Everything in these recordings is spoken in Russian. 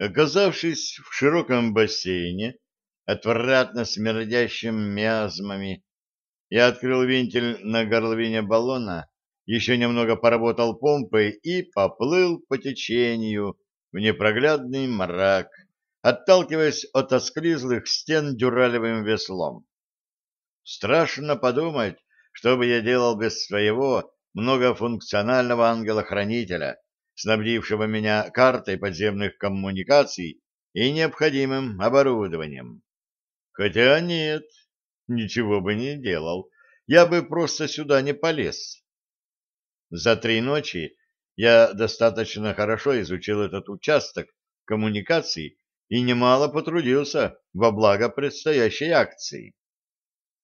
Оказавшись в широком бассейне, отвратно смердящим миазмами, я открыл вентиль на горловине баллона, еще немного поработал помпой и поплыл по течению в непроглядный мрак, отталкиваясь от осклизлых стен дюралевым веслом. Страшно подумать, что бы я делал без своего многофункционального ангела-хранителя, снабдившего меня картой подземных коммуникаций и необходимым оборудованием. Хотя нет, ничего бы не делал, я бы просто сюда не полез. За три ночи я достаточно хорошо изучил этот участок коммуникаций и немало потрудился во благо предстоящей акции.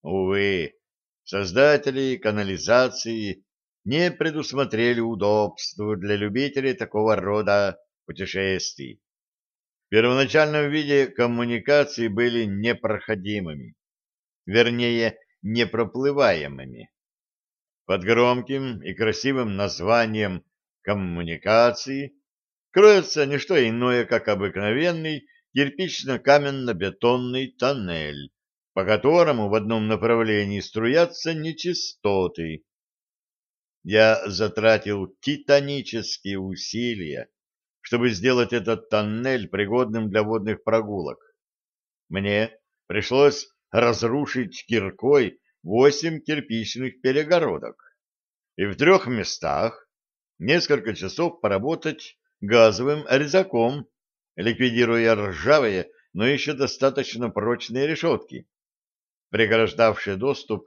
Увы, создатели канализации не предусмотрели удобств для любителей такого рода путешествий. В первоначальном виде коммуникации были непроходимыми, вернее, непроплываемыми. Под громким и красивым названием коммуникации кроется не что иное, как обыкновенный кирпично-каменно-бетонный тоннель, по которому в одном направлении струятся нечистоты, я затратил титанические усилия, чтобы сделать этот тоннель пригодным для водных прогулок. Мне пришлось разрушить киркой восемь кирпичных перегородок и в трех местах несколько часов поработать газовым резаком, ликвидируя ржавые, но еще достаточно прочные решетки, преграждавшие доступ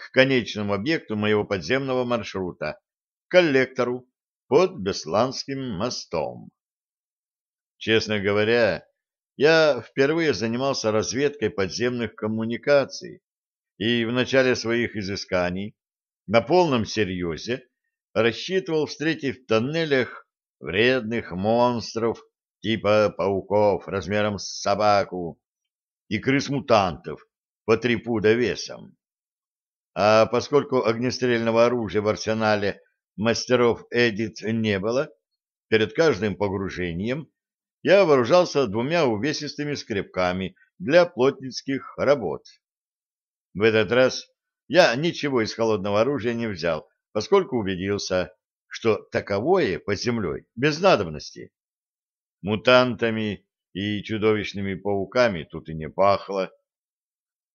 к конечному объекту моего подземного маршрута, коллектору под Бесланским мостом. Честно говоря, я впервые занимался разведкой подземных коммуникаций и в начале своих изысканий на полном серьезе рассчитывал встретить в тоннелях вредных монстров типа пауков размером с собаку и крыс-мутантов по три пуда весом. А поскольку огнестрельного оружия в арсенале мастеров Эдит не было, перед каждым погружением я вооружался двумя увесистыми скребками для плотницких работ. В этот раз я ничего из холодного оружия не взял, поскольку убедился, что таковое под землей без надобности. Мутантами и чудовищными пауками тут и не пахло,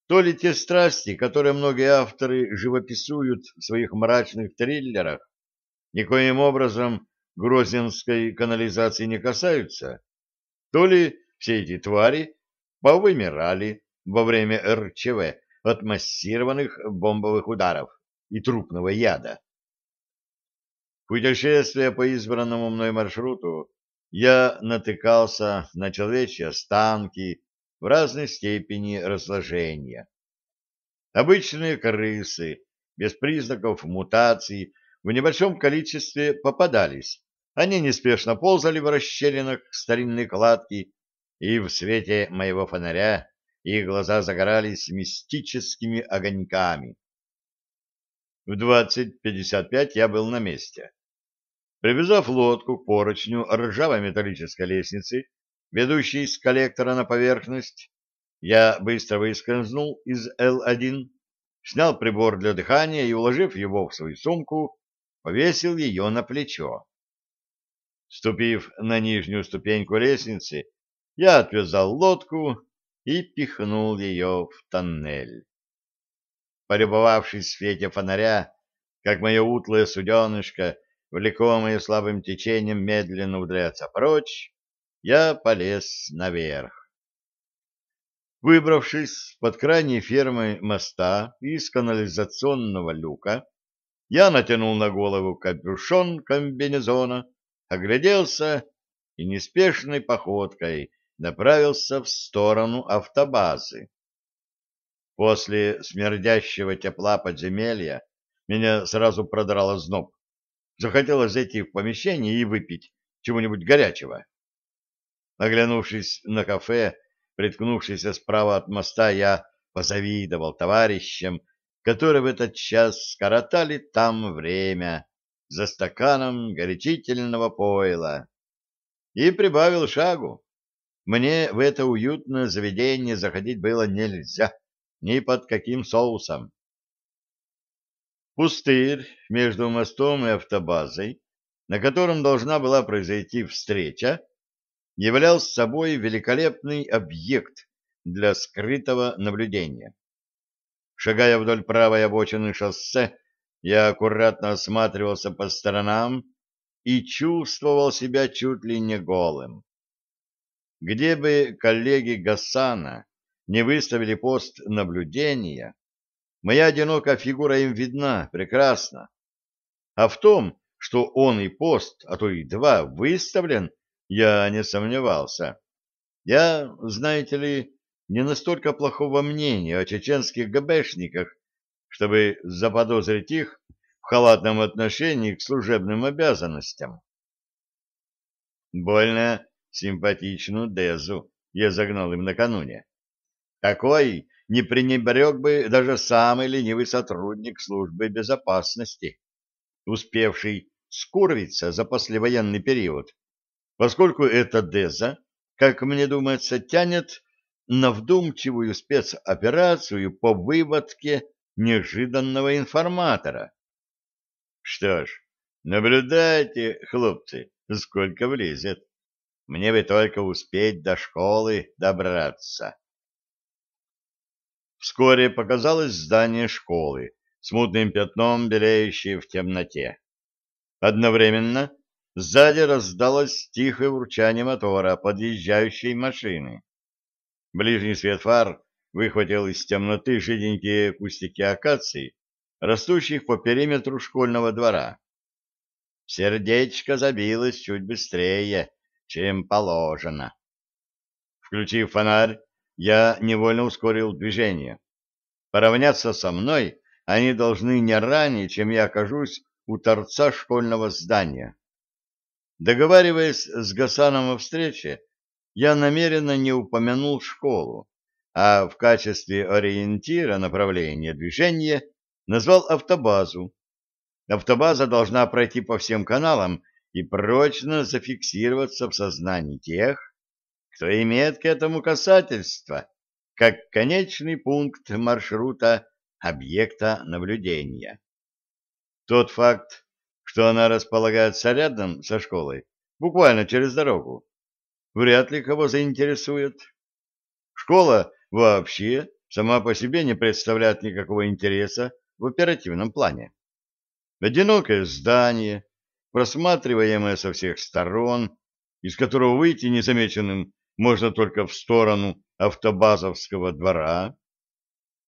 то ли те страсти, которые многие авторы живописуют в своих мрачных триллерах, никоим образом грозненской канализации не касаются, то ли все эти твари повымирали во время РЧВ от массированных бомбовых ударов и трупного яда. Путешествуя по избранному мной маршруту, я натыкался на человечьи останки, в разной степени разложения. Обычные крысы, без признаков мутаций, в небольшом количестве попадались. Они неспешно ползали в расщелинах старинной кладки, и в свете моего фонаря их глаза загорались мистическими огоньками. В 20.55 я был на месте. Привязав лодку к поручню ржавой металлической лестницы, ведущий с коллектора на поверхность, я быстро выскользнул из Л-1, снял прибор для дыхания и, уложив его в свою сумку, повесил ее на плечо. Ступив на нижнюю ступеньку лестницы, я отвязал лодку и пихнул ее в тоннель. Полюбовавшись в свете фонаря, как мое утлое суденышко, влекомое слабым течением, медленно удаляется прочь, я полез наверх. Выбравшись под крайней фермой моста из канализационного люка, я натянул на голову капюшон комбинезона, огляделся и неспешной походкой направился в сторону автобазы. После смердящего тепла подземелья меня сразу продрало зноб. Захотелось зайти в помещение и выпить чего-нибудь горячего. Оглянувшись на кафе, приткнувшийся справа от моста, я позавидовал товарищам, которые в этот час скоротали там время за стаканом горячительного пойла, и прибавил шагу. мне в это уютное заведение заходить было нельзя, ни под каким соусом. Пустырь между мостом и автобазой, на котором должна была произойти встреча, являл собой великолепный объект для скрытого наблюдения. Шагая вдоль правой обочины шоссе, я аккуратно осматривался по сторонам и чувствовал себя чуть ли не голым. Где бы коллеги Гасана не выставили пост наблюдения, моя одинокая фигура им видна прекрасно. А в том, что он и пост, а то и два, выставлен, я не сомневался. Я, знаете ли, не настолько плохого мнения о чеченских ГБшниках, чтобы заподозрить их в халатном отношении к служебным обязанностям. Больно симпатичную Дезу я загнал им накануне. Такой не пренебрег бы даже самый ленивый сотрудник службы безопасности, успевший скурвиться за послевоенный период, поскольку эта Деза, как мне думается, тянет на вдумчивую спецоперацию по выводке неожиданного информатора. Что ж, наблюдайте, хлопцы, сколько влезет. Мне бы только успеть до школы добраться. Вскоре показалось здание школы, смутным пятном белеющее в темноте. Одновременно сзади раздалось тихое урчание мотора подъезжающей машины. Ближний свет фар выхватил из темноты жиденькие кустики акаций, растущих по периметру школьного двора. Сердечко забилось чуть быстрее, чем положено. Включив фонарь, я невольно ускорил движение. Поравняться со мной они должны не ранее, чем я окажусь у торца школьного здания. Договариваясь с Гасаном о встрече, я намеренно не упомянул школу, а в качестве ориентира направления движения назвал автобазу. Автобаза должна пройти по всем каналам и прочно зафиксироваться в сознании тех, кто имеет к этому касательство, как конечный пункт маршрута объекта наблюдения. Тот факт, что она располагается рядом со школой, буквально через дорогу, вряд ли кого заинтересует. Школа вообще сама по себе не представляет никакого интереса в оперативном плане. Одинокое здание, просматриваемое со всех сторон, из которого выйти незамеченным можно только в сторону автобазовского двора.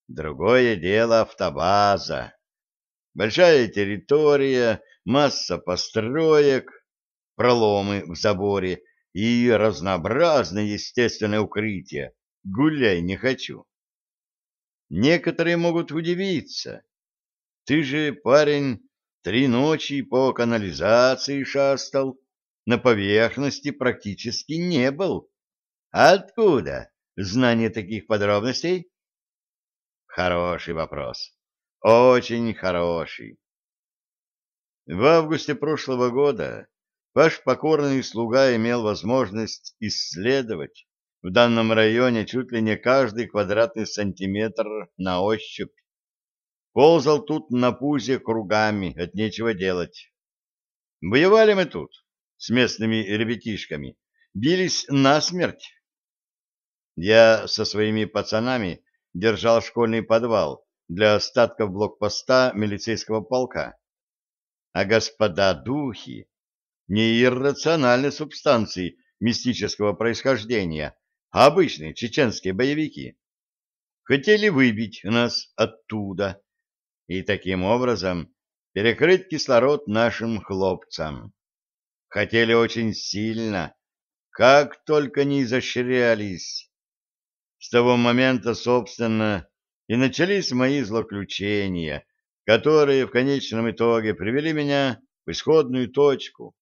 Другое дело автобаза. Большая территория, масса построек, проломы в заборе и разнообразное естественное укрытие. Гуляй не хочу. Некоторые могут удивиться. Ты же, парень, Три ночи по канализации шастал, на поверхности практически не был. Откуда знание таких подробностей? Хороший вопрос. Очень хороший. В августе прошлого года ваш покорный слуга имел возможность исследовать в данном районе чуть ли не каждый квадратный сантиметр на ощупь. Ползал тут на пузе кругами, от нечего делать. Воевали мы тут с местными ребятишками, бились насмерть. Я со своими пацанами держал школьный подвал для остатков блокпоста милицейского полка. А господа духи не иррациональной субстанции мистического происхождения, а обычные чеченские боевики. Хотели выбить нас оттуда и таким образом перекрыть кислород нашим хлопцам. Хотели очень сильно, как только не изощрялись. С того момента, собственно, и начались мои злоключения, которые в конечном итоге привели меня в исходную точку.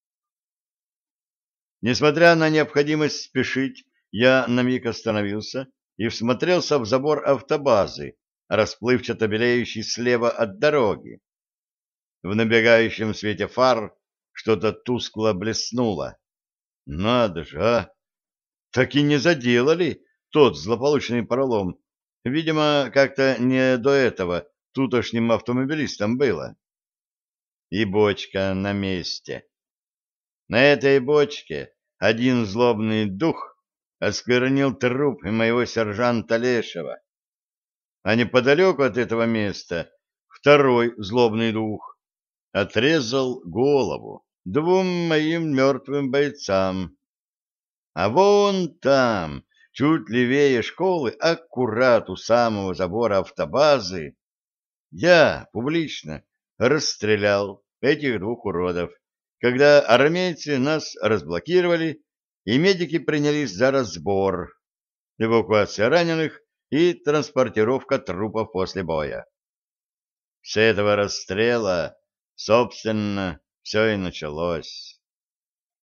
Несмотря на необходимость спешить, я на миг остановился и всмотрелся в забор автобазы, расплывчато белеющий слева от дороги. В набегающем свете фар что-то тускло блеснуло. Надо же, а! так и не заделали тот злополучный пролом. Видимо, как-то не до этого тутошним автомобилистам было. И бочка на месте. На этой бочке один злобный дух осквернил труп моего сержанта Лешева. А неподалеку от этого места второй злобный дух отрезал голову двум моим мертвым бойцам. А вон там, чуть левее школы, аккурат у самого забора автобазы, я публично расстрелял этих двух уродов, когда армейцы нас разблокировали, и медики принялись за разбор, эвакуация раненых и транспортировка трупов после боя. С этого расстрела, собственно, все и началось.